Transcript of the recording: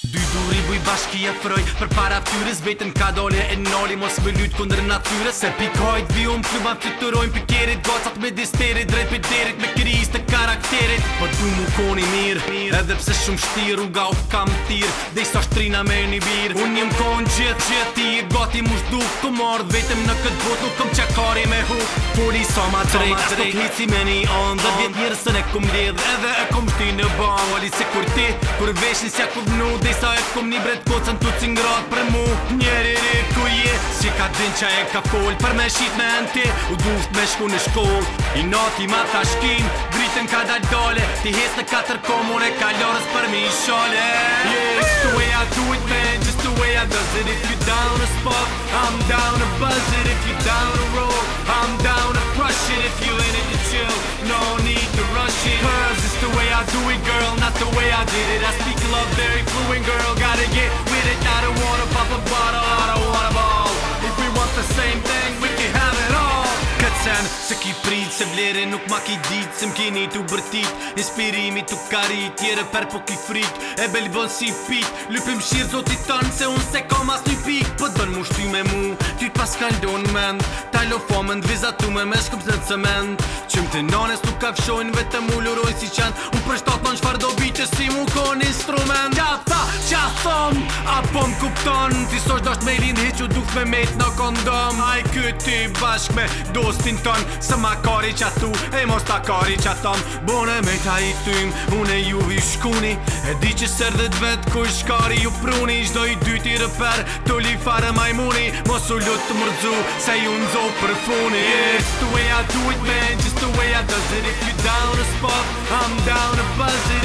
Dy duri buj bashki e fëroj Për para fëtyris vetën ka dole e noli Mos me lytë kondrë natyre Se pikojt vi unë pluma pikerit Gocat me disterit drejt për derit Me kriz të karakterit Po du mu koni mirë mir, Edhe pse shumë shtir Uga u kam tirë Dhe sa shtrina me një birë Unë jem konë gjithë që ti e gati mu shduk Të mordë vetëm në këtë botu Këm qakari me hu Poli sa ma drejt Ashtë po kënici me një andë Dhe vjetë njërë së ne kom Edhe e kom shti në ti Kur vesh nësja ku vnu Dej sa e t'kom një bret kocën t'u cingë për mu Njeri ri ku je Si ka din qa e ka foljë Për me shqit me në ti U duft me shku në shkollë I nati ma ta shkim Gritën ka dalë dole Ti hes në katër komore Ka lorës për mi shale Yes, the way I do it man Just the way I does it If you down a spot I'm down a buzz If you down a road I'm down girl, not the way I did it I speak love very fluent girl, gotta get with it I don't wanna pop a bottle, I don't wanna ball If we want the same thing, we can have it all sen, se ki prit, se blere nuk ma ki dit Se mkini t'u bërtit, inspirimi t'u karit Jere per po ki frit, e belbon si pit Lupim shirë zotit tënë, se unë se kom asë fik Po të dënë me mu Ty të kaldon mend Ta lo fomen të vizatu me me shkëpës në cement Qëm të nënes nuk ka fëshojnë Vete mu lëroj si qenë Unë për shtatë në qfar do bërë që si mu kon instrument ta që a thon, apo më kupton Ti sosh dosht me i lindë duk me mejt në kondom Aj kyti bashk me dostin ton Se ma kari që a tu, e mos ta kari që a tom Bone me ta i tym, une ju i shkuni E di që sër dhe dvet ku i shkari ju pruni Shdo i t'i rëper, T'u li fare majmuni Mos u lutë të mërdzu, se ju nëzo për funi yeah. The way I do it man, just the way I does it If you down a spot, I'm down a buzzin'